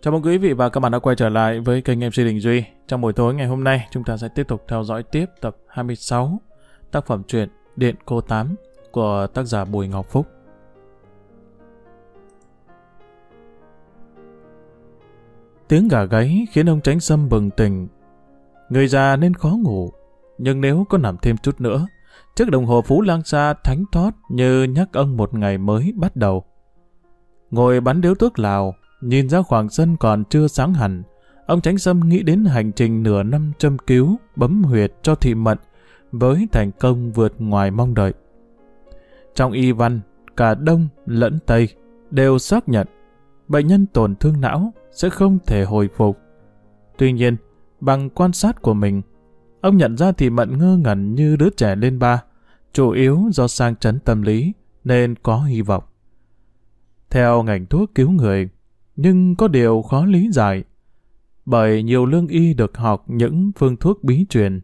Chào mừng quý vị và các bạn đã quay trở lại với kênh MC Đình Duy. Trong buổi tối ngày hôm nay, chúng ta sẽ tiếp tục theo dõi tiếp tập 26 tác phẩm truyện Điện Cô Tám của tác giả Bùi Ngọc Phúc. Tiếng gà gáy khiến ông Tránh Sâm bừng tỉnh. Người già nên khó ngủ, nhưng nếu có nằm thêm chút nữa, chiếc đồng hồ Phú Lang Sa thánh thoát như nhắc ông một ngày mới bắt đầu. Ngồi bắn điếu thuốc lào, nhìn ra khoảng sân còn chưa sáng hẳn, ông Tránh Sâm nghĩ đến hành trình nửa năm châm cứu, bấm huyệt cho thị mận, với thành công vượt ngoài mong đợi. Trong y văn, cả Đông lẫn Tây đều xác nhận bệnh nhân tổn thương não sẽ không thể hồi phục. Tuy nhiên, bằng quan sát của mình, ông nhận ra thị mận ngơ ngẩn như đứa trẻ lên ba, chủ yếu do sang chấn tâm lý nên có hy vọng. Theo ngành thuốc cứu người, nhưng có điều khó lý giải, bởi nhiều lương y được học những phương thuốc bí truyền.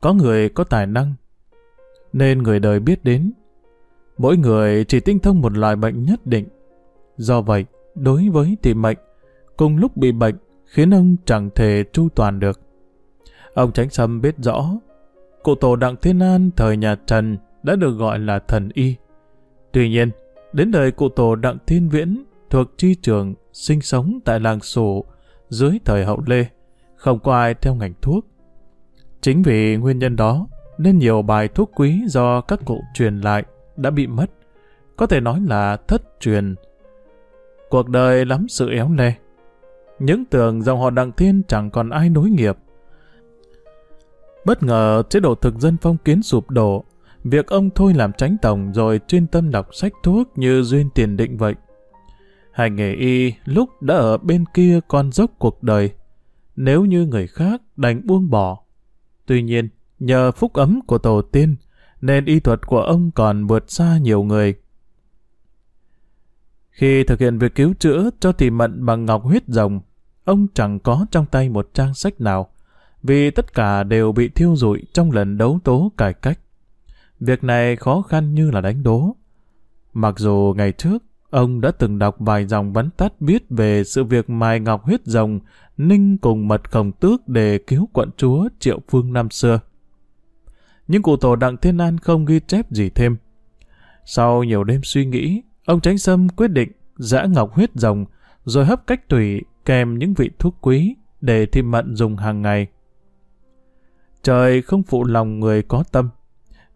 Có người có tài năng, nên người đời biết đến. Mỗi người chỉ tinh thông một loại bệnh nhất định. Do vậy, đối với tìm mệnh, cùng lúc bị bệnh khiến ông chẳng thể chu toàn được. Ông Tránh Sâm biết rõ, cụ tổ Đặng Thiên An thời nhà Trần đã được gọi là thần y. Tuy nhiên, đến đời cụ tổ Đặng Thiên Viễn thuộc chi trường sinh sống tại làng Sổ dưới thời hậu Lê, không có ai theo ngành thuốc. Chính vì nguyên nhân đó, nên nhiều bài thuốc quý do các cụ truyền lại đã bị mất, có thể nói là thất truyền. Cuộc đời lắm sự éo le. Những tưởng dòng họ Đặng Thiên chẳng còn ai nối nghiệp. Bất ngờ chế độ thực dân phong kiến sụp đổ, việc ông thôi làm tránh tổng rồi chuyên tâm đọc sách thuốc như duyên tiền định vậy. Hành nghề y lúc đã ở bên kia con dốc cuộc đời, nếu như người khác đành buông bỏ. Tuy nhiên, nhờ phúc ấm của tổ tiên, nên y thuật của ông còn vượt xa nhiều người. Khi thực hiện việc cứu chữa cho thị mận bằng ngọc huyết rồng, ông chẳng có trong tay một trang sách nào, vì tất cả đều bị thiêu rụi trong lần đấu tố cải cách. Việc này khó khăn như là đánh đố. Mặc dù ngày trước, ông đã từng đọc vài dòng vấn tắt viết về sự việc mài ngọc huyết rồng, ninh cùng mật khổng tước để cứu quận chúa Triệu Phương năm xưa. Nhưng cụ tổ Đặng Thiên An không ghi chép gì thêm. Sau nhiều đêm suy nghĩ, ông Tránh Sâm quyết định giã ngọc huyết rồng, rồi hấp cách tủy kèm những vị thuốc quý để thị mận dùng hàng ngày. Trời không phụ lòng người có tâm.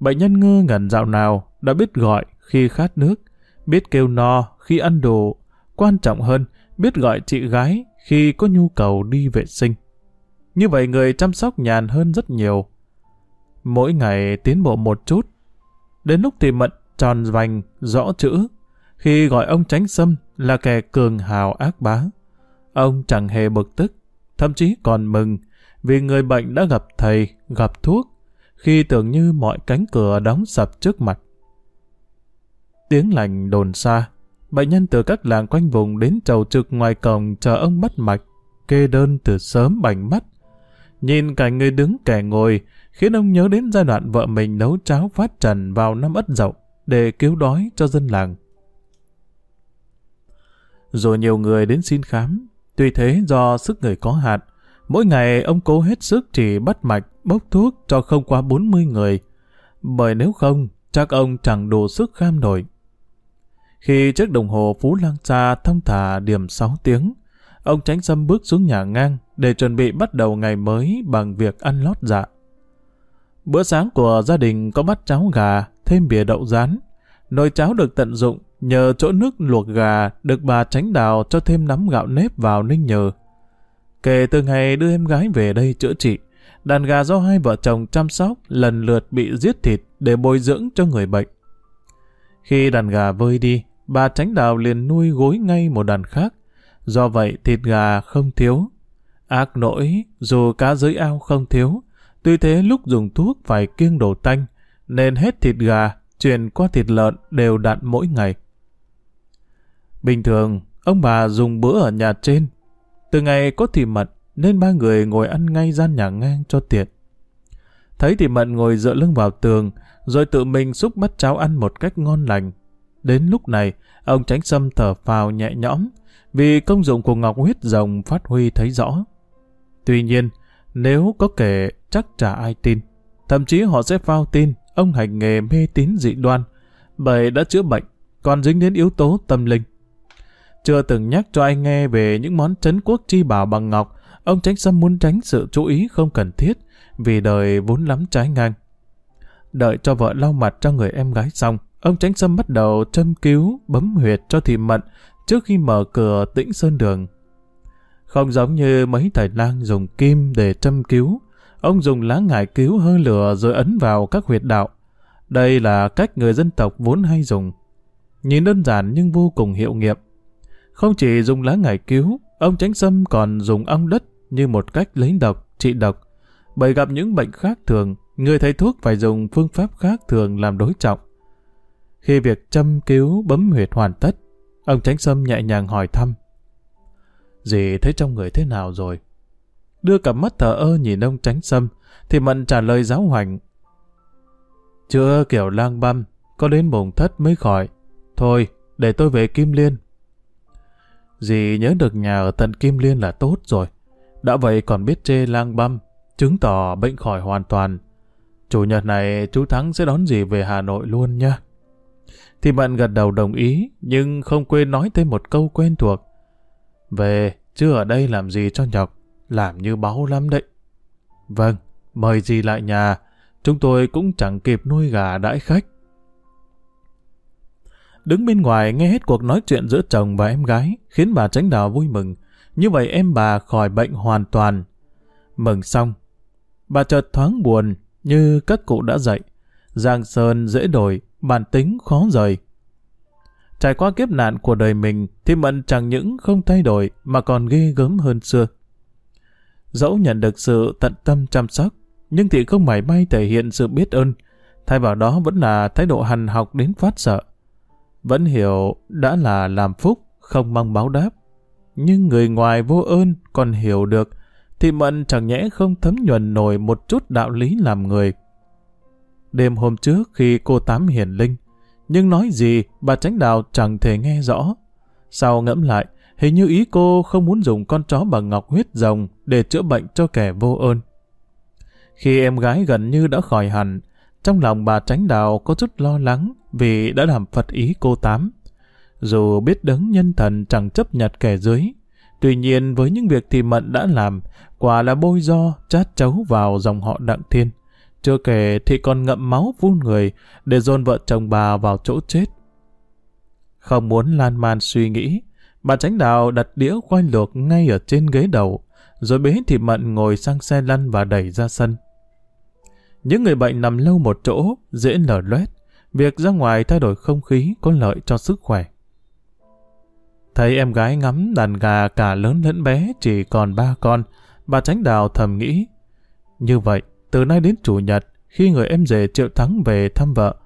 Bệnh nhân ngơ ngẩn dạo nào đã biết gọi khi khát nước, biết kêu no khi ăn đồ, quan trọng hơn, biết gọi chị gái khi có nhu cầu đi vệ sinh. Như vậy người chăm sóc nhàn hơn rất nhiều. Mỗi ngày tiến bộ một chút. Đến lúc thì mận tròn vành, rõ chữ. Khi gọi ông tránh sâm là kẻ cường hào ác bá. Ông chẳng hề bực tức, thậm chí còn mừng vì người bệnh đã gặp thầy, gặp thuốc, khi tưởng như mọi cánh cửa đóng sập trước mặt. Tiếng lành đồn xa, bệnh nhân từ các làng quanh vùng đến trầu trực ngoài cổng chờ ông bắt mạch, kê đơn từ sớm bành mắt. Nhìn cảnh người đứng kẻ ngồi, khiến ông nhớ đến giai đoạn vợ mình nấu cháo phát trần vào năm ất dậu để cứu đói cho dân làng. Rồi nhiều người đến xin khám, tuy thế do sức người có hạn, mỗi ngày ông cố hết sức chỉ bắt mạch, bốc thuốc cho không quá 40 người, bởi nếu không, chắc ông chẳng đủ sức kham nổi. Khi chiếc đồng hồ Phú Lang Cha thông thả điểm 6 tiếng, ông tránh Sâm bước xuống nhà ngang để chuẩn bị bắt đầu ngày mới bằng việc ăn lót dạ. Bữa sáng của gia đình có bát cháo gà, thêm bìa đậu rán. Nồi cháo được tận dụng nhờ chỗ nước luộc gà được bà tránh đào cho thêm nắm gạo nếp vào ninh nhờ. Kể từ ngày đưa em gái về đây chữa trị, đàn gà do hai vợ chồng chăm sóc lần lượt bị giết thịt để bồi dưỡng cho người bệnh. Khi đàn gà vơi đi, bà tránh đào liền nuôi gối ngay một đàn khác. Do vậy thịt gà không thiếu. Ác nỗi, dù cá dưới ao không thiếu, tuy thế lúc dùng thuốc phải kiêng đồ tanh, nên hết thịt gà chuyển qua thịt lợn đều đặn mỗi ngày. Bình thường, ông bà dùng bữa ở nhà trên. Từ ngày có thị mật, nên ba người ngồi ăn ngay gian nhà ngang cho tiện. Thấy thị mận ngồi dựa lưng vào tường, rồi tự mình xúc bắt cháo ăn một cách ngon lành. Đến lúc này, ông tránh sâm thở phào nhẹ nhõm, vì công dụng của ngọc huyết rồng phát huy thấy rõ. Tuy nhiên, nếu có kể chắc chả ai tin. Thậm chí họ sẽ phao tin ông hành nghề mê tín dị đoan, bởi đã chữa bệnh, còn dính đến yếu tố tâm linh. Chưa từng nhắc cho anh nghe về những món trấn quốc chi bảo bằng ngọc, ông tránh xâm muốn tránh sự chú ý không cần thiết, vì đời vốn lắm trái ngang. Đợi cho vợ lau mặt cho người em gái xong, ông tránh Sâm bắt đầu châm cứu, bấm huyệt cho thị mận trước khi mở cửa tĩnh sơn đường. Không giống như mấy thầy lang dùng kim để châm cứu, ông dùng lá ngải cứu hơi lửa rồi ấn vào các huyệt đạo. Đây là cách người dân tộc vốn hay dùng. Nhìn đơn giản nhưng vô cùng hiệu nghiệm. Không chỉ dùng lá ngải cứu, ông Tránh Sâm còn dùng ong đất như một cách lấy độc, trị độc. Bởi gặp những bệnh khác thường, người thầy thuốc phải dùng phương pháp khác thường làm đối trọng. Khi việc châm cứu bấm huyệt hoàn tất, ông Tránh Sâm nhẹ nhàng hỏi thăm. Dì thấy trong người thế nào rồi? Đưa cặp mắt thờ ơ nhìn ông Tránh Sâm, thì Mận trả lời giáo hoành. Chưa kiểu lang băm, có đến bồng thất mới khỏi. Thôi, để tôi về Kim Liên. Dì nhớ được nhà ở tận Kim Liên là tốt rồi. Đã vậy còn biết chê lang băm, chứng tỏ bệnh khỏi hoàn toàn. Chủ nhật này chú Thắng sẽ đón dì về Hà Nội luôn nha. Thì bạn gật đầu đồng ý, nhưng không quên nói thêm một câu quen thuộc. Về, chứ ở đây làm gì cho nhọc, làm như báu lắm đấy. Vâng, mời gì lại nhà, chúng tôi cũng chẳng kịp nuôi gà đãi khách. Đứng bên ngoài nghe hết cuộc nói chuyện giữa chồng và em gái, khiến bà tránh đào vui mừng. Như vậy em bà khỏi bệnh hoàn toàn. Mừng xong, bà chợt thoáng buồn như các cụ đã dạy. Giang sơn dễ đổi, bản tính khó rời. Trải qua kiếp nạn của đời mình thì Mận chẳng những không thay đổi mà còn ghê gớm hơn xưa. Dẫu nhận được sự tận tâm chăm sóc, nhưng thì không mảy may thể hiện sự biết ơn, thay vào đó vẫn là thái độ hằn học đến phát sợ. Vẫn hiểu đã là làm phúc, không mong báo đáp. Nhưng người ngoài vô ơn còn hiểu được, thì Mận chẳng nhẽ không thấm nhuần nổi một chút đạo lý làm người. Đêm hôm trước khi cô Tám hiền linh, nhưng nói gì bà tránh đào chẳng thể nghe rõ. Sau ngẫm lại, hình như ý cô không muốn dùng con chó bằng ngọc huyết rồng để chữa bệnh cho kẻ vô ơn. Khi em gái gần như đã khỏi hẳn, trong lòng bà tránh đào có chút lo lắng vì đã làm phật ý cô Tám. Dù biết đấng nhân thần chẳng chấp nhặt kẻ dưới, tuy nhiên với những việc thì Mận đã làm, quả là bôi do chát chấu vào dòng họ Đặng Thiên. Chưa kể thì còn ngậm máu vun người để dồn vợ chồng bà vào chỗ chết. Không muốn lan man suy nghĩ, bà tránh đạo đặt đĩa khoai luộc ngay ở trên ghế đầu, rồi bế thì mận ngồi sang xe lăn và đẩy ra sân. Những người bệnh nằm lâu một chỗ, dễ lở loét, việc ra ngoài thay đổi không khí có lợi cho sức khỏe. Thấy em gái ngắm đàn gà cả lớn lẫn bé chỉ còn ba con, bà tránh đào thầm nghĩ. Như vậy, từ nay đến chủ nhật, khi người em rể triệu thắng về thăm vợ,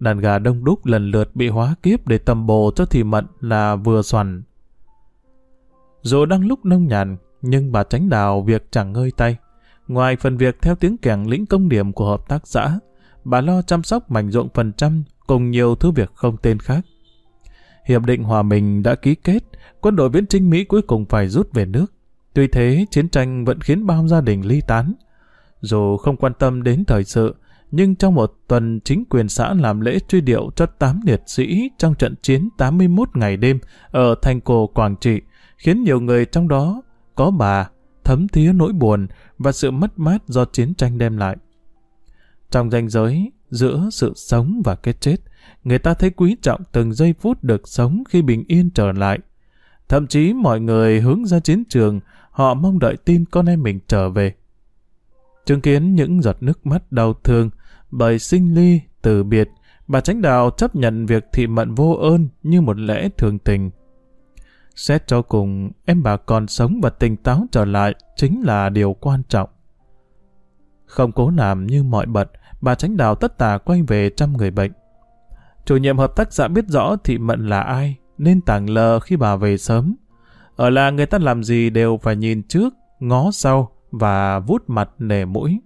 đàn gà đông đúc lần lượt bị hóa kiếp để tầm bồ cho thì mận là vừa xoằn. Dù đang lúc nông nhàn, nhưng bà tránh đào việc chẳng ngơi tay. Ngoài phần việc theo tiếng kèn lĩnh công điểm của hợp tác xã, bà lo chăm sóc mảnh ruộng phần trăm cùng nhiều thứ việc không tên khác. Hiệp định hòa bình đã ký kết, quân đội viễn trinh Mỹ cuối cùng phải rút về nước. Tuy thế, chiến tranh vẫn khiến bao gia đình ly tán. Dù không quan tâm đến thời sự, nhưng trong một tuần chính quyền xã làm lễ truy điệu cho 8 liệt sĩ trong trận chiến 81 ngày đêm ở thành cổ Quảng Trị, khiến nhiều người trong đó có bà thấm thía nỗi buồn và sự mất mát do chiến tranh đem lại. Trong ranh giới giữa sự sống và cái chết, người ta thấy quý trọng từng giây phút được sống khi bình yên trở lại. Thậm chí mọi người hướng ra chiến trường, họ mong đợi tin con em mình trở về. Chứng kiến những giọt nước mắt đau thương bởi sinh ly, từ biệt, bà chánh Đạo chấp nhận việc thị mận vô ơn như một lẽ thường tình. Xét cho cùng, em bà còn sống và tỉnh táo trở lại chính là điều quan trọng. Không cố làm như mọi bận, bà chánh Đạo tất tà quay về chăm người bệnh. Chủ nhiệm hợp tác xã biết rõ thị mận là ai, nên tảng lờ khi bà về sớm. Ở là người ta làm gì đều phải nhìn trước, ngó sau và vút mặt nề mũi.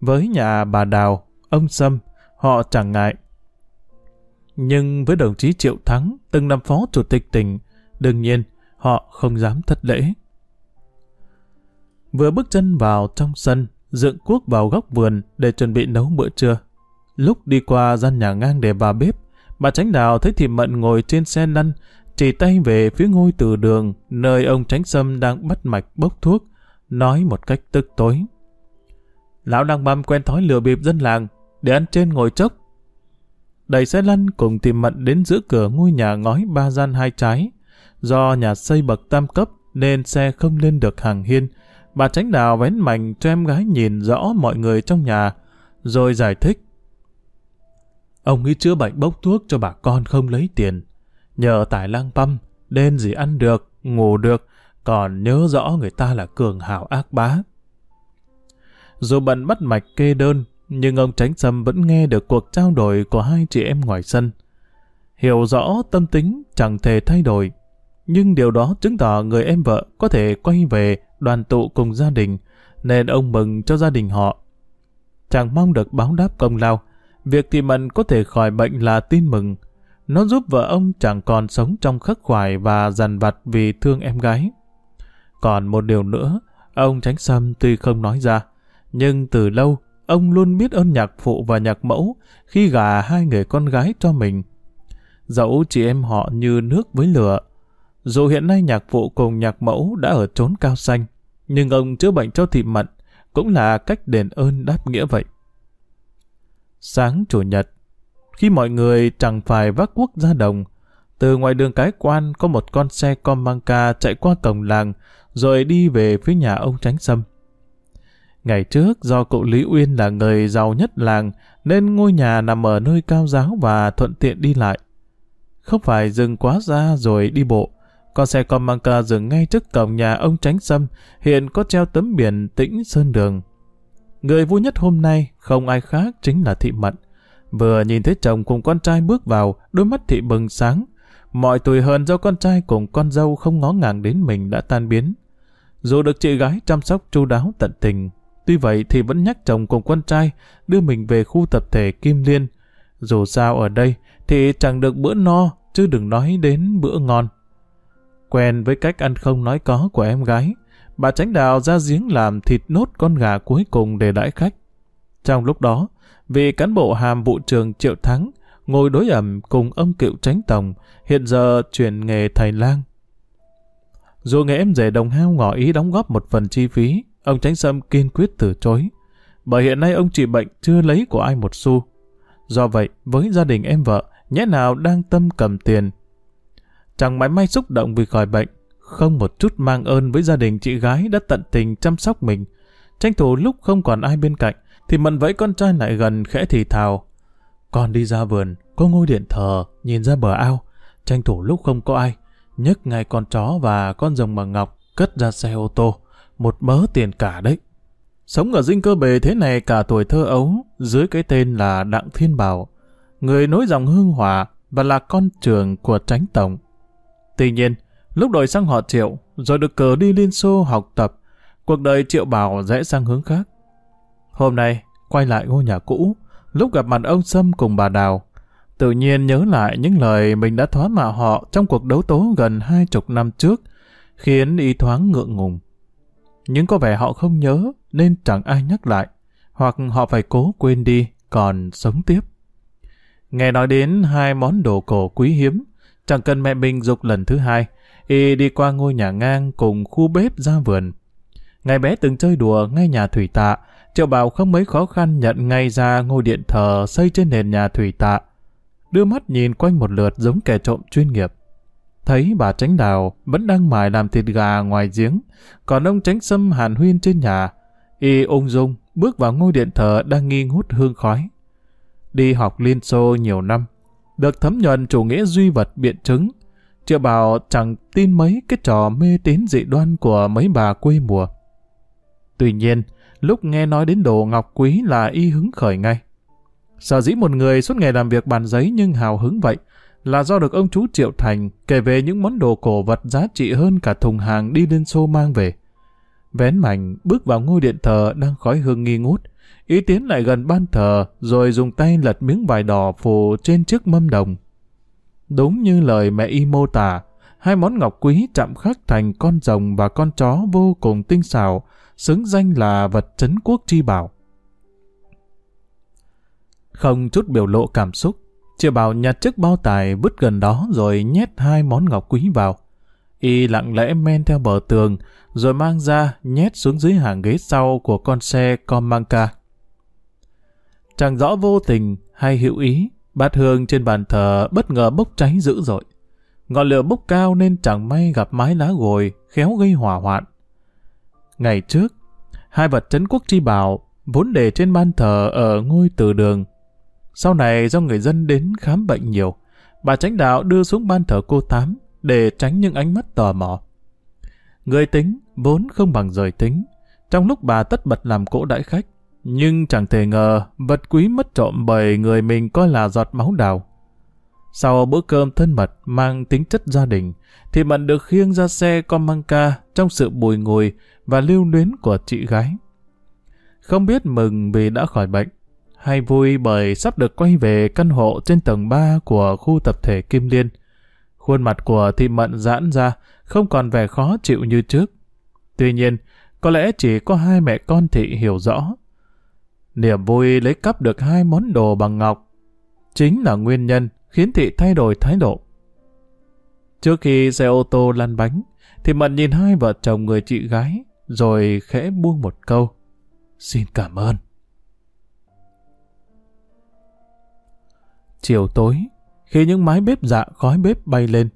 Với nhà bà Đào, ông Sâm, họ chẳng ngại. Nhưng với đồng chí Triệu Thắng, từng làm phó chủ tịch tỉnh, đương nhiên, họ không dám thất lễ. Vừa bước chân vào trong sân, dựng cuốc vào góc vườn để chuẩn bị nấu bữa trưa. Lúc đi qua gian nhà ngang để bà bếp, bà tránh đào thấy thị mận ngồi trên xe lăn, chỉ tay về phía ngôi từ đường, nơi ông tránh sâm đang bắt mạch bốc thuốc, nói một cách tức tối. Lão đang băm quen thói lừa bịp dân làng, để ăn trên ngồi chốc. Đẩy xe lăn cùng tìm mận đến giữa cửa ngôi nhà ngói ba gian hai trái. Do nhà xây bậc tam cấp nên xe không lên được hàng hiên. Bà tránh đào vén mảnh cho em gái nhìn rõ mọi người trong nhà, rồi giải thích. Ông ấy chữa bệnh bốc thuốc cho bà con không lấy tiền. Nhờ tài lang băm, nên gì ăn được, ngủ được, còn nhớ rõ người ta là cường hào ác bá. Dù bận bắt mạch kê đơn, nhưng ông Tránh Sâm vẫn nghe được cuộc trao đổi của hai chị em ngoài sân. Hiểu rõ tâm tính chẳng thể thay đổi, nhưng điều đó chứng tỏ người em vợ có thể quay về đoàn tụ cùng gia đình, nên ông mừng cho gia đình họ. Chẳng mong được báo đáp công lao, việc thị mận có thể khỏi bệnh là tin mừng. Nó giúp vợ ông chẳng còn sống trong khắc khoải và dằn vặt vì thương em gái. Còn một điều nữa, ông Tránh Sâm tuy không nói ra, nhưng từ lâu ông luôn biết ơn nhạc phụ và nhạc mẫu khi gả hai người con gái cho mình. Dẫu chị em họ như nước với lửa. Dù hiện nay nhạc phụ cùng nhạc mẫu đã ở trốn cao xanh, nhưng ông chữa bệnh cho thị mận cũng là cách đền ơn đáp nghĩa vậy. Sáng chủ nhật, khi mọi người chẳng phải vác quốc ra đồng, từ ngoài đường cái quan có một con xe con mang ca chạy qua cổng làng rồi đi về phía nhà ông Tránh Sâm. Ngày trước do cụ Lý Uyên là người giàu nhất làng nên ngôi nhà nằm ở nơi cao giáo và thuận tiện đi lại. Không phải dừng quá xa rồi đi bộ. Con xe con mang ca dừng ngay trước cổng nhà ông Tránh Sâm hiện có treo tấm biển tĩnh sơn đường. Người vui nhất hôm nay không ai khác chính là Thị Mận. Vừa nhìn thấy chồng cùng con trai bước vào, đôi mắt Thị bừng sáng. Mọi tuổi hờn do con trai cùng con dâu không ngó ngàng đến mình đã tan biến. Dù được chị gái chăm sóc chu đáo tận tình, Tuy vậy thì vẫn nhắc chồng cùng con trai đưa mình về khu tập thể Kim Liên. Dù sao ở đây thì chẳng được bữa no, chứ đừng nói đến bữa ngon. Quen với cách ăn không nói có của em gái, bà tránh đào ra giếng làm thịt nốt con gà cuối cùng để đãi khách. Trong lúc đó, vị cán bộ hàm vụ trường Triệu Thắng ngồi đối ẩm cùng ông cựu tránh tổng, hiện giờ chuyển nghề thầy lang. Dù nghe em rể đồng hao ngỏ ý đóng góp một phần chi phí, Ông Tránh Sâm kiên quyết từ chối, bởi hiện nay ông trị bệnh chưa lấy của ai một xu. Do vậy, với gia đình em vợ, nhẽ nào đang tâm cầm tiền. Chẳng mãi may xúc động vì khỏi bệnh, không một chút mang ơn với gia đình chị gái đã tận tình chăm sóc mình. Tranh thủ lúc không còn ai bên cạnh, thì mận vẫy con trai lại gần khẽ thì thào. Con đi ra vườn, có ngôi điện thờ, nhìn ra bờ ao. Tranh thủ lúc không có ai, nhấc ngay con chó và con rồng bằng ngọc cất ra xe ô tô một mớ tiền cả đấy. Sống ở dinh cơ bề thế này cả tuổi thơ ấu, dưới cái tên là Đặng Thiên Bảo, người nối dòng hương hòa và là con trường của tránh tổng. Tuy nhiên, lúc đổi sang họ Triệu, rồi được cờ đi Liên Xô học tập, cuộc đời Triệu Bảo rẽ sang hướng khác. Hôm nay, quay lại ngôi nhà cũ, lúc gặp mặt ông Sâm cùng bà Đào, tự nhiên nhớ lại những lời mình đã thoá mạ họ trong cuộc đấu tố gần hai chục năm trước, khiến y thoáng ngượng ngùng nhưng có vẻ họ không nhớ nên chẳng ai nhắc lại, hoặc họ phải cố quên đi, còn sống tiếp. Nghe nói đến hai món đồ cổ quý hiếm, chẳng cần mẹ mình dục lần thứ hai, y đi qua ngôi nhà ngang cùng khu bếp ra vườn. Ngày bé từng chơi đùa ngay nhà thủy tạ, Triệu Bảo không mấy khó khăn nhận ngay ra ngôi điện thờ xây trên nền nhà thủy tạ. Đưa mắt nhìn quanh một lượt giống kẻ trộm chuyên nghiệp. Thấy bà Tránh Đào vẫn đang mài làm thịt gà ngoài giếng, còn ông Tránh Sâm hàn huyên trên nhà. Y ung dung bước vào ngôi điện thờ đang nghi ngút hương khói. Đi học Liên Xô nhiều năm, được thấm nhuần chủ nghĩa duy vật biện chứng. Triệu bảo chẳng tin mấy cái trò mê tín dị đoan của mấy bà quê mùa. Tuy nhiên, lúc nghe nói đến đồ ngọc quý là y hứng khởi ngay. Sở dĩ một người suốt ngày làm việc bàn giấy nhưng hào hứng vậy, là do được ông chú Triệu Thành kể về những món đồ cổ vật giá trị hơn cả thùng hàng đi lên xô mang về. Vén mảnh bước vào ngôi điện thờ đang khói hương nghi ngút, ý tiến lại gần ban thờ rồi dùng tay lật miếng vải đỏ phủ trên chiếc mâm đồng. Đúng như lời mẹ y mô tả, hai món ngọc quý chạm khắc thành con rồng và con chó vô cùng tinh xảo, xứng danh là vật trấn quốc chi bảo. Không chút biểu lộ cảm xúc, Triệu Bảo nhặt chiếc bao tài vứt gần đó rồi nhét hai món ngọc quý vào. Y lặng lẽ men theo bờ tường, rồi mang ra nhét xuống dưới hàng ghế sau của con xe Comanca. Chẳng rõ vô tình hay hữu ý, bát hương trên bàn thờ bất ngờ bốc cháy dữ dội. Ngọn lửa bốc cao nên chẳng may gặp mái lá gồi, khéo gây hỏa hoạn. Ngày trước, hai vật trấn quốc chi bảo vốn để trên ban thờ ở ngôi từ đường. Sau này do người dân đến khám bệnh nhiều, bà tránh đạo đưa xuống ban thờ cô Tám để tránh những ánh mắt tò mò. Người tính vốn không bằng rời tính. Trong lúc bà tất bật làm cỗ đãi khách, nhưng chẳng thể ngờ vật quý mất trộm bởi người mình coi là giọt máu đào. Sau bữa cơm thân mật mang tính chất gia đình, thì Mận được khiêng ra xe con mang ca trong sự bùi ngùi và lưu luyến của chị gái. Không biết mừng vì đã khỏi bệnh, hay vui bởi sắp được quay về căn hộ trên tầng 3 của khu tập thể Kim Liên. Khuôn mặt của thị mận giãn ra, không còn vẻ khó chịu như trước. Tuy nhiên, có lẽ chỉ có hai mẹ con thị hiểu rõ. Niềm vui lấy cắp được hai món đồ bằng ngọc chính là nguyên nhân khiến thị thay đổi thái độ. Trước khi xe ô tô lăn bánh, thì Mận nhìn hai vợ chồng người chị gái, rồi khẽ buông một câu. Xin cảm ơn. Chiều tối, khi những mái bếp dạ khói bếp bay lên,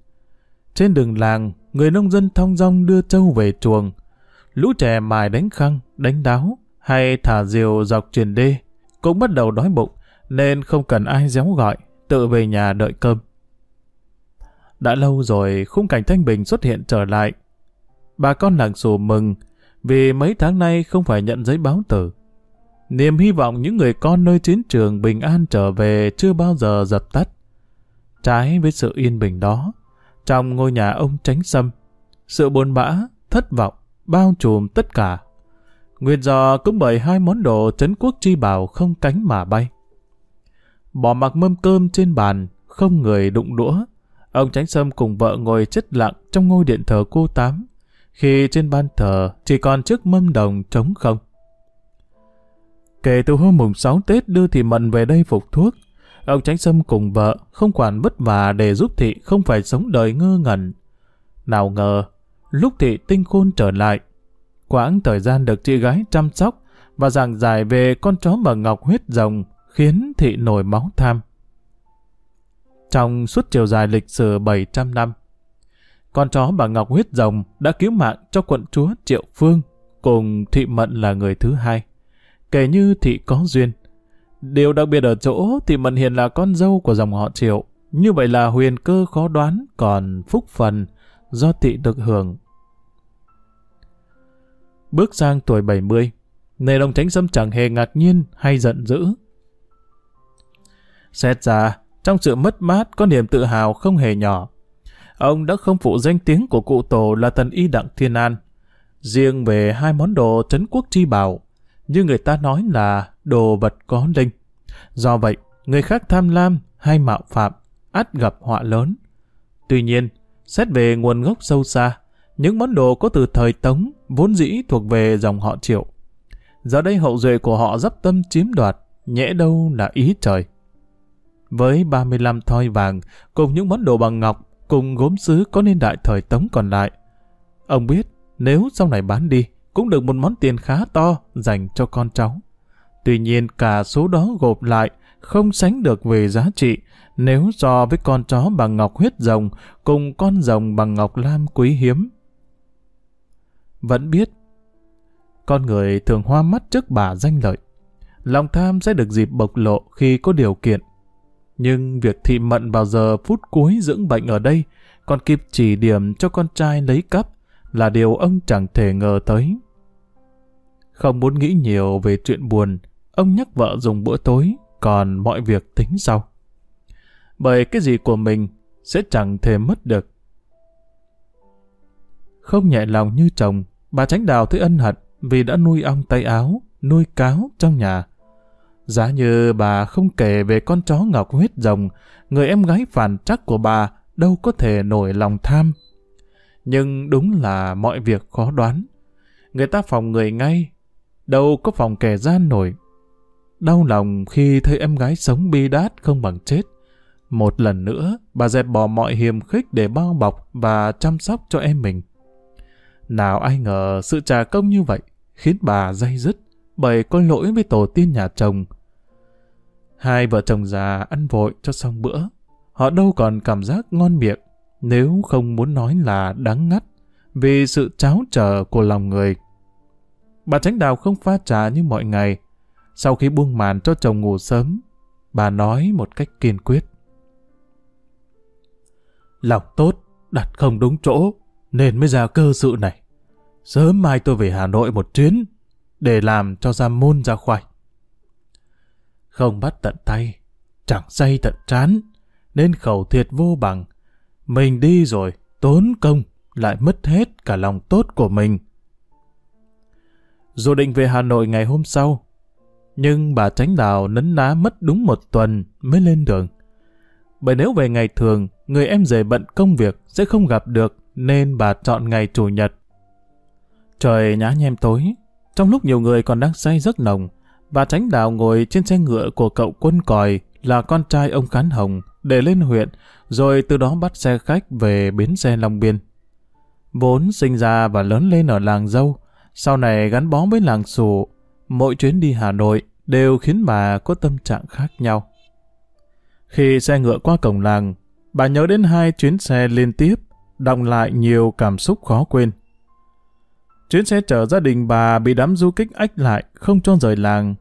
trên đường làng, người nông dân thong dong đưa trâu về chuồng. Lũ trẻ mài đánh khăn, đánh đáo, hay thả diều dọc truyền đê, cũng bắt đầu đói bụng, nên không cần ai déo gọi, tự về nhà đợi cơm. Đã lâu rồi khung cảnh thanh bình xuất hiện trở lại. Bà con làng xù mừng vì mấy tháng nay không phải nhận giấy báo tử. Niềm hy vọng những người con nơi chiến trường bình an trở về chưa bao giờ dập tắt. Trái với sự yên bình đó, trong ngôi nhà ông tránh sâm, sự buồn bã, thất vọng, bao trùm tất cả. Nguyên do cũng bởi hai món đồ trấn quốc chi bảo không cánh mà bay bỏ mặc mâm cơm trên bàn, không người đụng đũa. Ông Tránh Sâm cùng vợ ngồi chết lặng trong ngôi điện thờ cô Tám, khi trên ban thờ chỉ còn chiếc mâm đồng trống không. Kể từ hôm mùng 6 Tết đưa thị mận về đây phục thuốc, ông Tránh Sâm cùng vợ không quản vất vả để giúp thị không phải sống đời ngơ ngẩn. Nào ngờ, lúc thị tinh khôn trở lại, quãng thời gian được chị gái chăm sóc và giảng giải về con chó mà ngọc huyết rồng khiến thị nổi máu tham. Trong suốt chiều dài lịch sử 700 năm, con chó bà Ngọc huyết rồng đã cứu mạng cho quận chúa Triệu Phương, cùng thị mận là người thứ hai. Kể như thị có duyên. Điều đặc biệt ở chỗ thị mận hiện là con dâu của dòng họ Triệu. Như vậy là huyền cơ khó đoán, còn phúc phần do thị được hưởng. Bước sang tuổi 70, nề đồng tránh sâm chẳng hề ngạc nhiên hay giận dữ Xét ra, trong sự mất mát có niềm tự hào không hề nhỏ. Ông đã không phụ danh tiếng của cụ tổ là thần y Đặng Thiên An. Riêng về hai món đồ trấn quốc chi bảo, như người ta nói là đồ vật có linh. Do vậy, người khác tham lam hay mạo phạm, ắt gặp họa lớn. Tuy nhiên, xét về nguồn gốc sâu xa, những món đồ có từ thời Tống vốn dĩ thuộc về dòng họ Triệu. Giờ đây hậu duệ của họ dấp tâm chiếm đoạt, nhẽ đâu là ý trời với 35 thoi vàng cùng những món đồ bằng ngọc cùng gốm sứ có niên đại thời Tống còn lại. Ông biết nếu sau này bán đi cũng được một món tiền khá to dành cho con cháu. Tuy nhiên cả số đó gộp lại không sánh được về giá trị nếu so với con chó bằng ngọc huyết rồng cùng con rồng bằng ngọc lam quý hiếm. Vẫn biết, con người thường hoa mắt trước bà danh lợi. Lòng tham sẽ được dịp bộc lộ khi có điều kiện. Nhưng việc thị mận vào giờ phút cuối dưỡng bệnh ở đây còn kịp chỉ điểm cho con trai lấy cắp là điều ông chẳng thể ngờ tới. Không muốn nghĩ nhiều về chuyện buồn, ông nhắc vợ dùng bữa tối, còn mọi việc tính sau. Bởi cái gì của mình sẽ chẳng thể mất được. Không nhẹ lòng như chồng, bà tránh đào thấy ân hận vì đã nuôi ong tay áo, nuôi cáo trong nhà. Giá như bà không kể về con chó ngọc huyết rồng, người em gái phản trắc của bà đâu có thể nổi lòng tham, Nhưng đúng là mọi việc khó đoán. Người ta phòng người ngay, đâu có phòng kẻ gian nổi. Đau lòng khi thấy em gái sống bi đát không bằng chết. Một lần nữa, bà dẹp bỏ mọi hiềm khích để bao bọc và chăm sóc cho em mình. Nào ai ngờ sự trả công như vậy khiến bà dây dứt bởi có lỗi với tổ tiên nhà chồng. Hai vợ chồng già ăn vội cho xong bữa. Họ đâu còn cảm giác ngon miệng nếu không muốn nói là đáng ngắt vì sự cháo trở của lòng người. Bà Tránh Đào không pha trà như mọi ngày. Sau khi buông màn cho chồng ngủ sớm, bà nói một cách kiên quyết. Lòng tốt, đặt không đúng chỗ, nên mới ra cơ sự này. Sớm mai tôi về Hà Nội một chuyến, để làm cho ra môn ra khoai. Không bắt tận tay, chẳng say tận trán, nên khẩu thiệt vô bằng. Mình đi rồi, tốn công, lại mất hết cả lòng tốt của mình. Dù định về Hà Nội ngày hôm sau, nhưng bà Tránh Đào nấn ná mất đúng một tuần mới lên đường. Bởi nếu về ngày thường, người em rể bận công việc sẽ không gặp được, nên bà chọn ngày Chủ nhật. Trời nhá nhem tối, trong lúc nhiều người còn đang say giấc nồng, bà Tránh Đào ngồi trên xe ngựa của cậu quân còi là con trai ông Khán Hồng để lên huyện, rồi từ đó bắt xe khách về bến xe Long Biên. Vốn sinh ra và lớn lên ở làng dâu, sau này gắn bó với làng sủ, mỗi chuyến đi Hà Nội đều khiến bà có tâm trạng khác nhau. Khi xe ngựa qua cổng làng, bà nhớ đến hai chuyến xe liên tiếp, động lại nhiều cảm xúc khó quên. Chuyến xe chở gia đình bà bị đám du kích ách lại, không cho rời làng.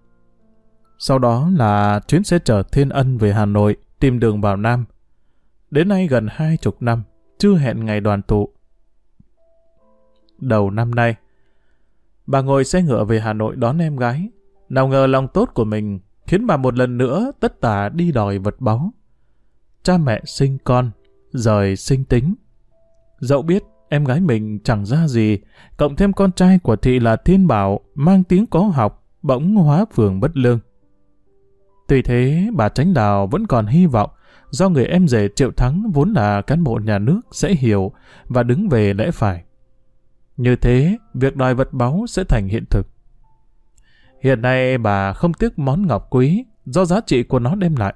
Sau đó là chuyến xe chở Thiên Ân về Hà Nội, tìm đường vào Nam. Đến nay gần hai chục năm, chưa hẹn ngày đoàn tụ. Đầu năm nay, bà ngồi xe ngựa về Hà Nội đón em gái. Nào ngờ lòng tốt của mình khiến bà một lần nữa tất tả đi đòi vật báu. Cha mẹ sinh con, rời sinh tính. Dẫu biết em gái mình chẳng ra gì, cộng thêm con trai của thị là Thiên Bảo mang tiếng có học, bỗng hóa phường bất lương. Tuy thế, bà Tránh Đào vẫn còn hy vọng do người em rể Triệu Thắng vốn là cán bộ nhà nước sẽ hiểu và đứng về lẽ phải. Như thế, việc đòi vật báu sẽ thành hiện thực. Hiện nay bà không tiếc món ngọc quý do giá trị của nó đem lại.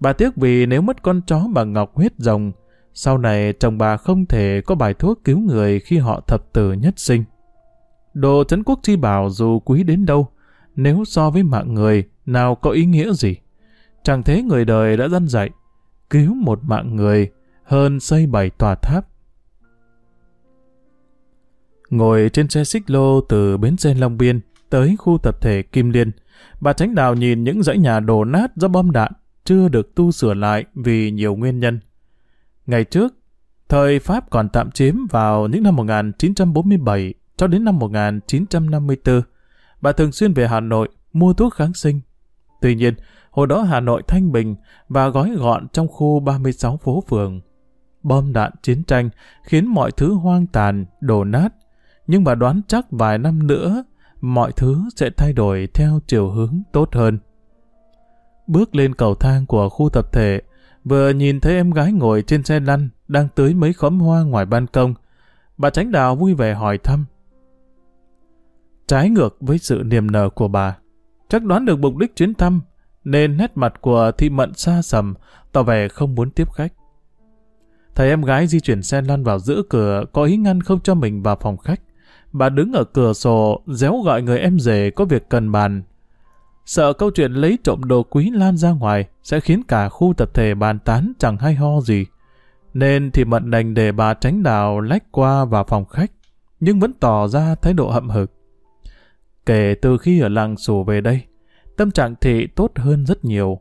Bà tiếc vì nếu mất con chó bằng ngọc huyết rồng, sau này chồng bà không thể có bài thuốc cứu người khi họ thập tử nhất sinh. Đồ trấn quốc chi bảo dù quý đến đâu, nếu so với mạng người, nào có ý nghĩa gì? Chẳng thế người đời đã dân dạy, cứu một mạng người hơn xây bảy tòa tháp. Ngồi trên xe xích lô từ bến xe Long Biên tới khu tập thể Kim Liên, bà Tránh Đào nhìn những dãy nhà đổ nát do bom đạn chưa được tu sửa lại vì nhiều nguyên nhân. Ngày trước, thời Pháp còn tạm chiếm vào những năm 1947 cho đến năm 1954, bà thường xuyên về Hà Nội mua thuốc kháng sinh. Tuy nhiên, hồi đó Hà Nội thanh bình và gói gọn trong khu 36 phố phường. Bom đạn chiến tranh khiến mọi thứ hoang tàn, đổ nát, nhưng bà đoán chắc vài năm nữa mọi thứ sẽ thay đổi theo chiều hướng tốt hơn. Bước lên cầu thang của khu tập thể, vừa nhìn thấy em gái ngồi trên xe lăn đang tưới mấy khóm hoa ngoài ban công. Bà Tránh Đào vui vẻ hỏi thăm. Trái ngược với sự niềm nở của bà, chắc đoán được mục đích chuyến thăm, nên nét mặt của thị mận xa sầm, tỏ vẻ không muốn tiếp khách. Thấy em gái di chuyển xe lăn vào giữa cửa, có ý ngăn không cho mình vào phòng khách. Bà đứng ở cửa sổ, réo gọi người em rể có việc cần bàn. Sợ câu chuyện lấy trộm đồ quý lan ra ngoài sẽ khiến cả khu tập thể bàn tán chẳng hay ho gì. Nên thì mận đành để bà tránh đào lách qua vào phòng khách, nhưng vẫn tỏ ra thái độ hậm hực. Kể từ khi ở làng sủ về đây, tâm trạng thị tốt hơn rất nhiều.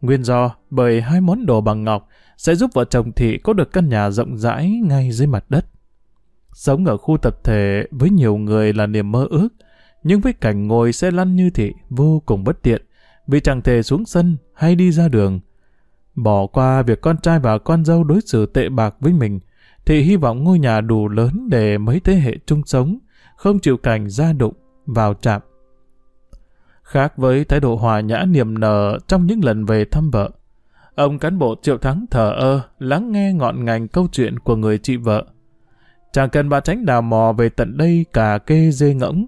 Nguyên do bởi hai món đồ bằng ngọc sẽ giúp vợ chồng thị có được căn nhà rộng rãi ngay dưới mặt đất. Sống ở khu tập thể với nhiều người là niềm mơ ước, nhưng với cảnh ngồi xe lăn như thị vô cùng bất tiện, vì chẳng thể xuống sân hay đi ra đường. Bỏ qua việc con trai và con dâu đối xử tệ bạc với mình, thì hy vọng ngôi nhà đủ lớn để mấy thế hệ chung sống, không chịu cảnh ra đụng, vào trạm. Khác với thái độ hòa nhã niềm nở trong những lần về thăm vợ, ông cán bộ Triệu Thắng thờ ơ lắng nghe ngọn ngành câu chuyện của người chị vợ. Chẳng cần bà tránh đào mò về tận đây cả kê dê ngỗng.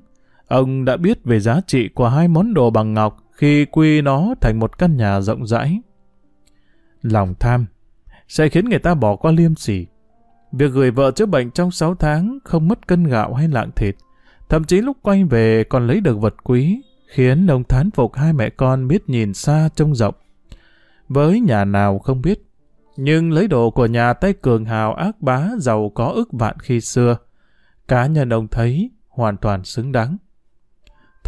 Ông đã biết về giá trị của hai món đồ bằng ngọc khi quy nó thành một căn nhà rộng rãi. Lòng tham sẽ khiến người ta bỏ qua liêm sỉ. Việc gửi vợ chữa bệnh trong 6 tháng không mất cân gạo hay lạng thịt, thậm chí lúc quay về còn lấy được vật quý, khiến ông thán phục hai mẹ con biết nhìn xa trông rộng. Với nhà nào không biết, nhưng lấy đồ của nhà tay cường hào ác bá giàu có ức vạn khi xưa, cá nhân ông thấy hoàn toàn xứng đáng.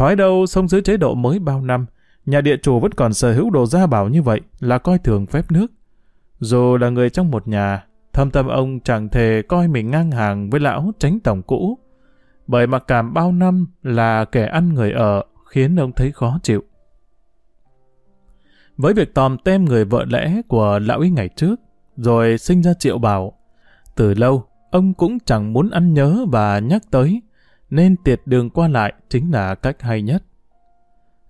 Thoái đâu sống dưới chế độ mới bao năm, nhà địa chủ vẫn còn sở hữu đồ gia bảo như vậy là coi thường phép nước. Dù là người trong một nhà, thâm tâm ông chẳng thể coi mình ngang hàng với lão tránh tổng cũ, bởi mặc cảm bao năm là kẻ ăn người ở khiến ông thấy khó chịu. Với việc tòm tem người vợ lẽ của lão ấy ngày trước, rồi sinh ra triệu bảo, từ lâu ông cũng chẳng muốn ăn nhớ và nhắc tới, nên tiệt đường qua lại chính là cách hay nhất.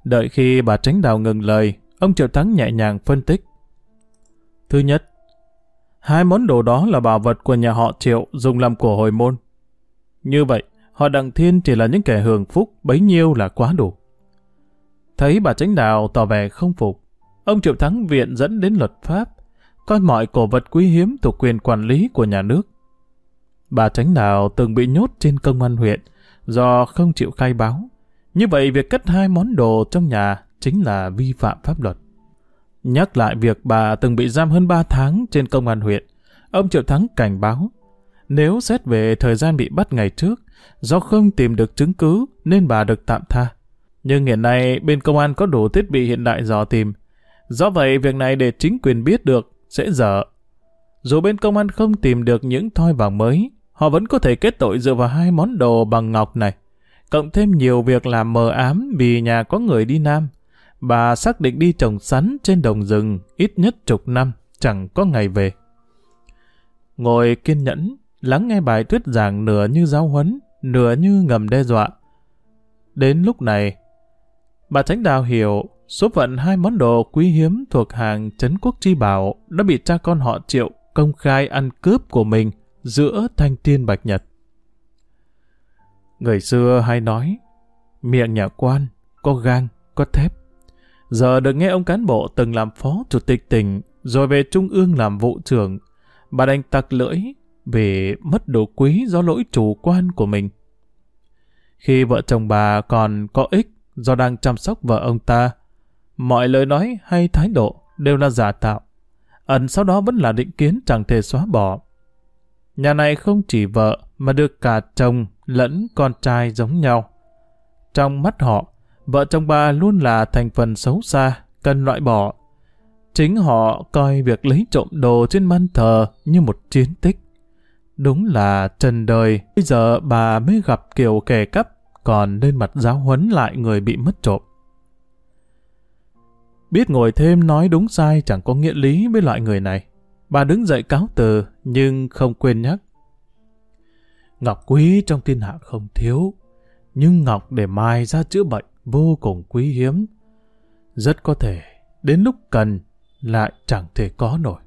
Đợi khi bà tránh đào ngừng lời, ông Triệu Thắng nhẹ nhàng phân tích. Thứ nhất, hai món đồ đó là bảo vật của nhà họ Triệu dùng làm của hồi môn. Như vậy, họ Đặng Thiên chỉ là những kẻ hưởng phúc bấy nhiêu là quá đủ. Thấy bà tránh đào tỏ vẻ không phục, ông Triệu Thắng viện dẫn đến luật pháp, coi mọi cổ vật quý hiếm thuộc quyền quản lý của nhà nước. Bà tránh đào từng bị nhốt trên công an huyện do không chịu khai báo. Như vậy việc cất hai món đồ trong nhà chính là vi phạm pháp luật. Nhắc lại việc bà từng bị giam hơn 3 tháng trên công an huyện, ông Triệu Thắng cảnh báo, nếu xét về thời gian bị bắt ngày trước, do không tìm được chứng cứ nên bà được tạm tha. Nhưng hiện nay bên công an có đủ thiết bị hiện đại dò tìm. Do vậy việc này để chính quyền biết được sẽ dở. Dù bên công an không tìm được những thoi vàng mới, họ vẫn có thể kết tội dựa vào hai món đồ bằng ngọc này. Cộng thêm nhiều việc làm mờ ám vì nhà có người đi Nam. Bà xác định đi trồng sắn trên đồng rừng ít nhất chục năm, chẳng có ngày về. Ngồi kiên nhẫn, lắng nghe bài thuyết giảng nửa như giáo huấn, nửa như ngầm đe dọa. Đến lúc này, bà thánh Đào hiểu số phận hai món đồ quý hiếm thuộc hàng Trấn Quốc Chi Bảo đã bị cha con họ Triệu công khai ăn cướp của mình giữa thanh tiên bạch nhật. Người xưa hay nói, miệng nhà quan, có gang, có thép. Giờ được nghe ông cán bộ từng làm phó chủ tịch tỉnh, rồi về trung ương làm vụ trưởng, bà đành tặc lưỡi về mất đồ quý do lỗi chủ quan của mình. Khi vợ chồng bà còn có ích do đang chăm sóc vợ ông ta, mọi lời nói hay thái độ đều là giả tạo. Ẩn sau đó vẫn là định kiến chẳng thể xóa bỏ. Nhà này không chỉ vợ mà được cả chồng lẫn con trai giống nhau. Trong mắt họ, vợ chồng bà luôn là thành phần xấu xa, cần loại bỏ. Chính họ coi việc lấy trộm đồ trên ban thờ như một chiến tích. Đúng là trần đời, bây giờ bà mới gặp kiểu kẻ cắp, còn lên mặt giáo huấn lại người bị mất trộm. Biết ngồi thêm nói đúng sai chẳng có nghĩa lý với loại người này. Bà đứng dậy cáo từ, nhưng không quên nhắc. Ngọc quý trong thiên hạ không thiếu, nhưng ngọc để mai ra chữa bệnh vô cùng quý hiếm. Rất có thể, đến lúc cần, lại chẳng thể có nổi.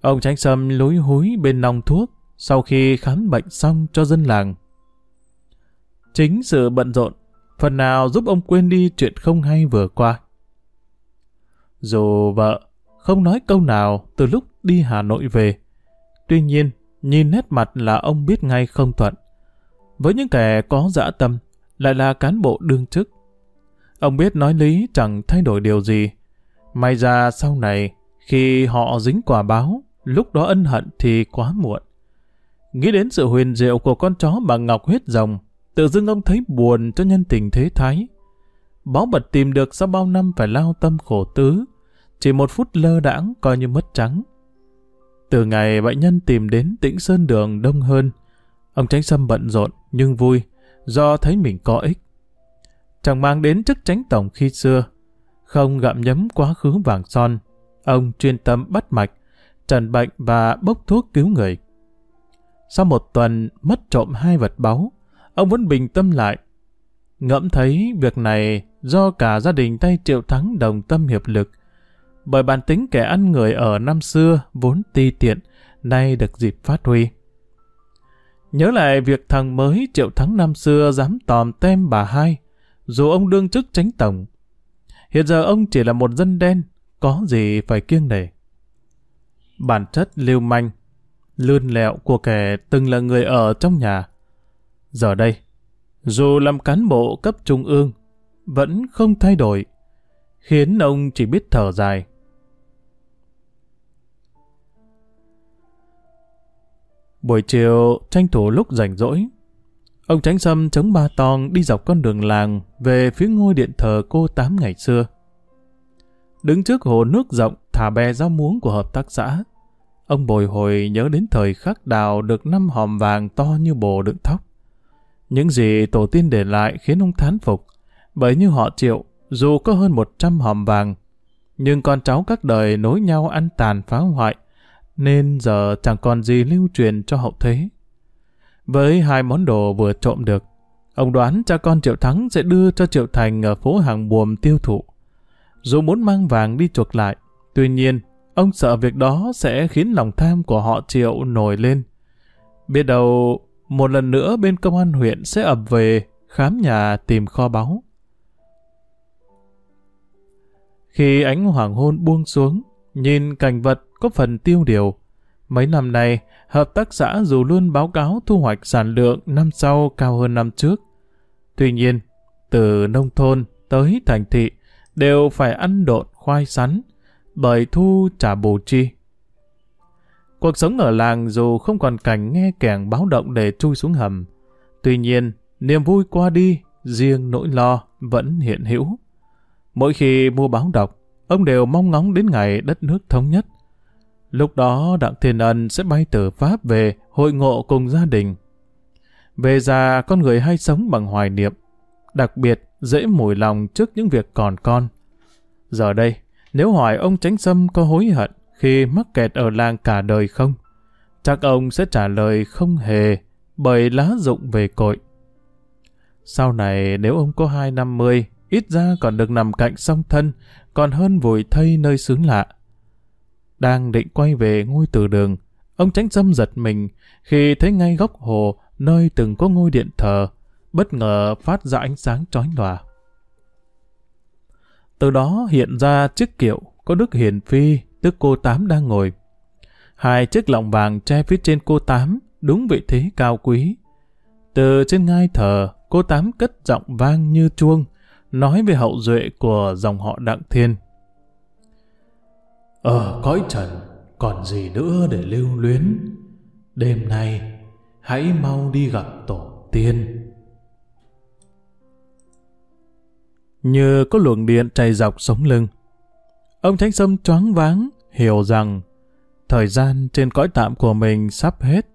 Ông Tránh Sâm lúi húi bên nòng thuốc sau khi khám bệnh xong cho dân làng. Chính sự bận rộn, phần nào giúp ông quên đi chuyện không hay vừa qua. Dù vợ không nói câu nào từ lúc đi Hà Nội về, tuy nhiên nhìn nét mặt là ông biết ngay không thuận. Với những kẻ có dã tâm, lại là cán bộ đương chức. Ông biết nói lý chẳng thay đổi điều gì. May ra sau này, khi họ dính quả báo, lúc đó ân hận thì quá muộn. Nghĩ đến sự huyền diệu của con chó bằng ngọc huyết rồng, tự dưng ông thấy buồn cho nhân tình thế thái. Báo bật tìm được sau bao năm phải lao tâm khổ tứ, chỉ một phút lơ đãng coi như mất trắng. Từ ngày bệnh nhân tìm đến tĩnh sơn đường đông hơn, ông tránh sâm bận rộn nhưng vui, do thấy mình có ích. Chẳng mang đến chức tránh tổng khi xưa, không gặm nhấm quá khứ vàng son, ông chuyên tâm bắt mạch, trần bệnh và bốc thuốc cứu người. Sau một tuần mất trộm hai vật báu, ông vẫn bình tâm lại. Ngẫm thấy việc này do cả gia đình tay triệu thắng đồng tâm hiệp lực, bởi bản tính kẻ ăn người ở năm xưa vốn ti tiện, nay được dịp phát huy. Nhớ lại việc thằng mới triệu thắng năm xưa dám tòm tem bà hai, dù ông đương chức tránh tổng. Hiện giờ ông chỉ là một dân đen, có gì phải kiêng nể. Bản chất lưu manh, lươn lẹo của kẻ từng là người ở trong nhà. Giờ đây, dù làm cán bộ cấp trung ương, vẫn không thay đổi, khiến ông chỉ biết thở dài. Buổi chiều, tranh thủ lúc rảnh rỗi, ông Tránh Sâm chống ba tong đi dọc con đường làng về phía ngôi điện thờ cô Tám ngày xưa. Đứng trước hồ nước rộng thả bè rau muống của hợp tác xã, ông bồi hồi nhớ đến thời khắc đào được năm hòm vàng to như bồ đựng thóc. Những gì tổ tiên để lại khiến ông thán phục, bởi như họ triệu, dù có hơn 100 hòm vàng, nhưng con cháu các đời nối nhau ăn tàn phá hoại, nên giờ chẳng còn gì lưu truyền cho hậu thế. Với hai món đồ vừa trộm được, ông đoán cha con Triệu Thắng sẽ đưa cho Triệu Thành ở phố hàng buồm tiêu thụ. Dù muốn mang vàng đi chuộc lại, tuy nhiên, ông sợ việc đó sẽ khiến lòng tham của họ Triệu nổi lên. Biết đâu, một lần nữa bên công an huyện sẽ ập về khám nhà tìm kho báu. Khi ánh hoàng hôn buông xuống, nhìn cảnh vật có phần tiêu điều. Mấy năm nay, hợp tác xã dù luôn báo cáo thu hoạch sản lượng năm sau cao hơn năm trước. Tuy nhiên, từ nông thôn tới thành thị đều phải ăn độn khoai sắn, bởi thu trả bù chi. Cuộc sống ở làng dù không còn cảnh nghe kẻng báo động để chui xuống hầm. Tuy nhiên, niềm vui qua đi, riêng nỗi lo vẫn hiện hữu. Mỗi khi mua báo đọc, ông đều mong ngóng đến ngày đất nước thống nhất. Lúc đó Đặng Thiên Ân sẽ bay từ Pháp về hội ngộ cùng gia đình. Về già, con người hay sống bằng hoài niệm, đặc biệt dễ mùi lòng trước những việc còn con. Giờ đây, nếu hỏi ông Tránh Sâm có hối hận khi mắc kẹt ở làng cả đời không? Chắc ông sẽ trả lời không hề, bởi lá dụng về cội. Sau này nếu ông có hai năm mươi, ít ra còn được nằm cạnh song thân, còn hơn vùi thây nơi xứ lạ. Đang định quay về ngôi từ đường, ông tránh dâm giật mình khi thấy ngay góc hồ nơi từng có ngôi điện thờ, bất ngờ phát ra ánh sáng chói lòa. Từ đó hiện ra chiếc kiệu có Đức Hiền Phi, tức cô Tám đang ngồi. Hai chiếc lọng vàng che phía trên cô Tám, đúng vị thế cao quý. Từ trên ngai thờ, cô Tám cất giọng vang như chuông, nói về hậu duệ của dòng họ Đặng Thiên. Ở cõi trần, còn gì nữa để lưu luyến? Đêm nay, hãy mau đi gặp tổ tiên. Như có luồng điện chạy dọc sống lưng. Ông Thánh Sâm choáng váng, hiểu rằng thời gian trên cõi tạm của mình sắp hết,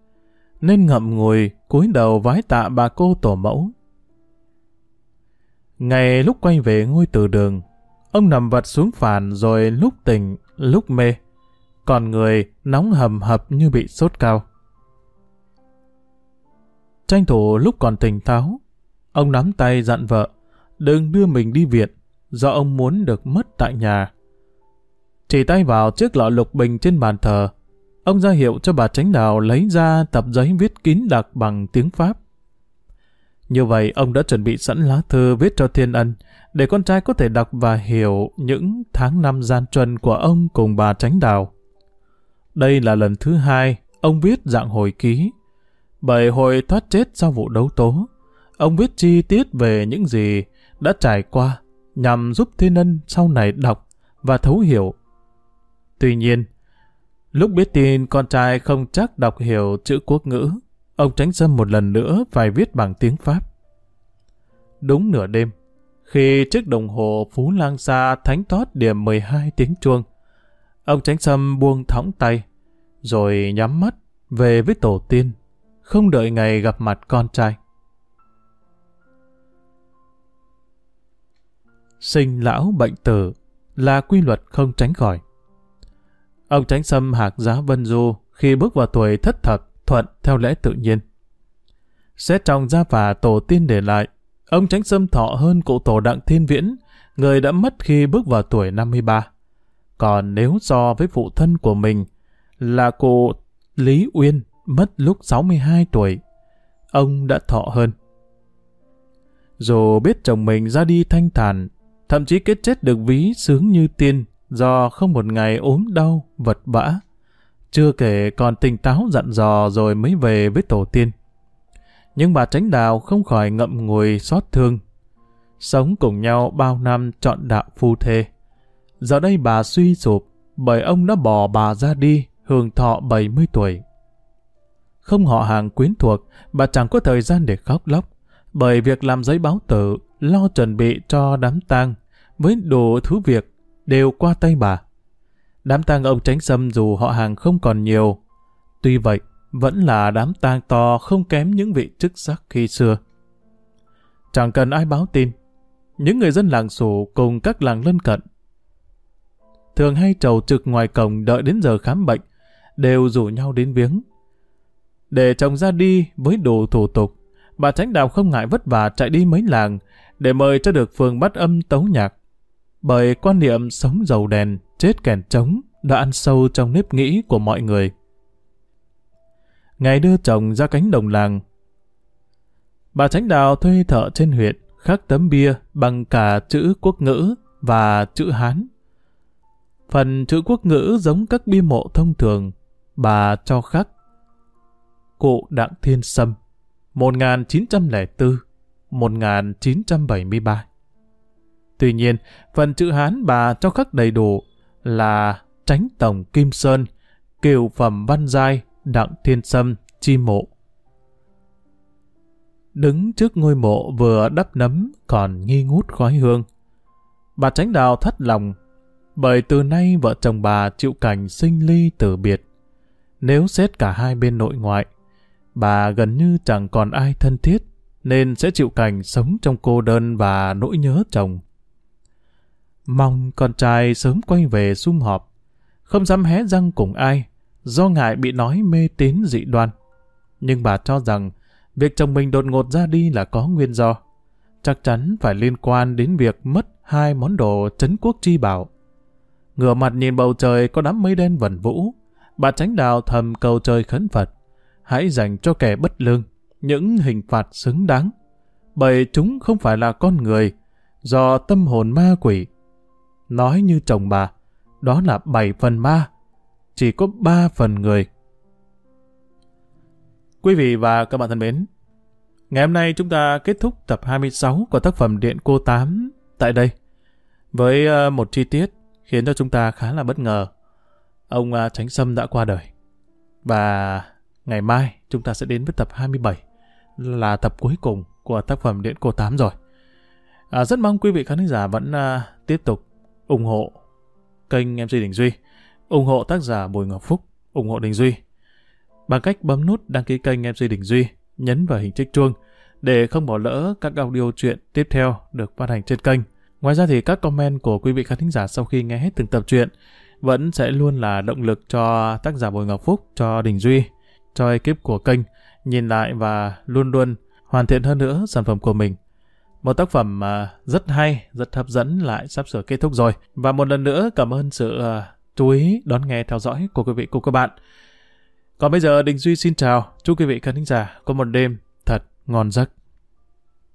nên ngậm ngùi cúi đầu vái tạ bà cô tổ mẫu. Ngày lúc quay về ngôi từ đường, ông nằm vật xuống phản rồi lúc tỉnh, lúc mê. Còn người nóng hầm hập như bị sốt cao. Tranh thủ lúc còn tỉnh táo, ông nắm tay dặn vợ, đừng đưa mình đi viện, do ông muốn được mất tại nhà. Chỉ tay vào chiếc lọ lục bình trên bàn thờ, ông ra hiệu cho bà tránh đào lấy ra tập giấy viết kín đặc bằng tiếng Pháp. Như vậy, ông đã chuẩn bị sẵn lá thư viết cho Thiên Ân, để con trai có thể đọc và hiểu những tháng năm gian truân của ông cùng bà tránh đào. Đây là lần thứ hai ông viết dạng hồi ký. Bởi hồi thoát chết sau vụ đấu tố, ông viết chi tiết về những gì đã trải qua nhằm giúp Thiên Ân sau này đọc và thấu hiểu. Tuy nhiên, lúc biết tin con trai không chắc đọc hiểu chữ quốc ngữ, ông tránh sâm một lần nữa phải viết bằng tiếng Pháp. Đúng nửa đêm, khi chiếc đồng hồ Phú Lang Sa thánh thoát điểm 12 tiếng chuông, ông tránh sâm buông thõng tay, rồi nhắm mắt về với tổ tiên, không đợi ngày gặp mặt con trai. Sinh lão bệnh tử là quy luật không tránh khỏi. Ông tránh sâm hạc giá vân du khi bước vào tuổi thất thập thuận theo lẽ tự nhiên. Xét trong gia phả tổ tiên để lại, ông tránh sâm thọ hơn cụ tổ đặng thiên viễn, người đã mất khi bước vào tuổi 53. Còn nếu so với phụ thân của mình, là cụ Lý Uyên mất lúc 62 tuổi. Ông đã thọ hơn. Dù biết chồng mình ra đi thanh thản, thậm chí kết chết được ví sướng như tiên do không một ngày ốm đau, vật vã. Chưa kể còn tỉnh táo dặn dò rồi mới về với tổ tiên. Nhưng bà tránh đào không khỏi ngậm ngùi xót thương. Sống cùng nhau bao năm chọn đạo phu thê. Giờ đây bà suy sụp bởi ông đã bỏ bà ra đi hưởng thọ 70 tuổi. Không họ hàng quyến thuộc, bà chẳng có thời gian để khóc lóc, bởi việc làm giấy báo tử, lo chuẩn bị cho đám tang, với đủ thứ việc đều qua tay bà. Đám tang ông Tránh Sâm dù họ hàng không còn nhiều, tuy vậy vẫn là đám tang to không kém những vị chức sắc khi xưa. Chẳng cần ai báo tin, những người dân làng sủ cùng các làng lân cận thường hay trầu trực ngoài cổng đợi đến giờ khám bệnh, đều rủ nhau đến viếng. Để chồng ra đi với đồ thủ tục, bà Tránh Đào không ngại vất vả chạy đi mấy làng để mời cho được phường bắt âm tấu nhạc. Bởi quan niệm sống dầu đèn, chết kèn trống đã ăn sâu trong nếp nghĩ của mọi người. Ngày đưa chồng ra cánh đồng làng, bà Tránh Đào thuê thợ trên huyện khắc tấm bia bằng cả chữ quốc ngữ và chữ Hán. Phần chữ quốc ngữ giống các bia mộ thông thường, bà cho khắc Cụ Đặng Thiên Sâm 1904-1973 Tuy nhiên, phần chữ Hán bà cho khắc đầy đủ là Tránh Tổng Kim Sơn, Kiều Phẩm Văn Giai, Đặng Thiên Sâm, Chi Mộ. Đứng trước ngôi mộ vừa đắp nấm còn nghi ngút khói hương. Bà tránh đào thất lòng, bởi từ nay vợ chồng bà chịu cảnh sinh ly tử biệt. Nếu xét cả hai bên nội ngoại, bà gần như chẳng còn ai thân thiết, nên sẽ chịu cảnh sống trong cô đơn và nỗi nhớ chồng. Mong con trai sớm quay về sum họp, không dám hé răng cùng ai, do ngại bị nói mê tín dị đoan. Nhưng bà cho rằng, việc chồng mình đột ngột ra đi là có nguyên do. Chắc chắn phải liên quan đến việc mất hai món đồ chấn quốc chi bảo. Ngửa mặt nhìn bầu trời có đám mây đen vần vũ, bà tránh đào thầm cầu trời khấn Phật. Hãy dành cho kẻ bất lương những hình phạt xứng đáng. Bởi chúng không phải là con người, do tâm hồn ma quỷ. Nói như chồng bà, đó là bảy phần ma, chỉ có ba phần người. Quý vị và các bạn thân mến, ngày hôm nay chúng ta kết thúc tập 26 của tác phẩm Điện Cô Tám tại đây. Với ờ, một chi tiết khiến cho chúng ta khá là bất ngờ. Ông ờ, Tránh Sâm đã qua đời. Và ngày mai chúng ta sẽ đến với tập 27 là tập cuối cùng của tác phẩm Điện Cô Tám rồi. À, rất mong quý vị khán giả vẫn à, tiếp tục ủng hộ kênh MC Đình Duy, ủng hộ tác giả Bùi Ngọc Phúc, ủng hộ Đình Duy bằng cách bấm nút đăng ký kênh MC Đình Duy, nhấn vào hình chiếc chuông để không bỏ lỡ các audio truyện tiếp theo được phát hành trên kênh. Ngoài ra thì các comment của quý vị khán thính giả sau khi nghe hết từng tập truyện vẫn sẽ luôn là động lực cho tác giả Bùi Ngọc Phúc, cho Đình Duy, cho ekip của kênh nhìn lại và luôn luôn hoàn thiện hơn nữa sản phẩm của mình. Một tác phẩm à, rất hay, rất hấp dẫn lại sắp sửa kết thúc rồi. Và một lần nữa cảm ơn sự à, chú ý đón nghe theo dõi của quý vị cùng các bạn. Còn bây giờ Đình Duy xin chào, chúc quý vị khán giả có một đêm thật ngon giấc.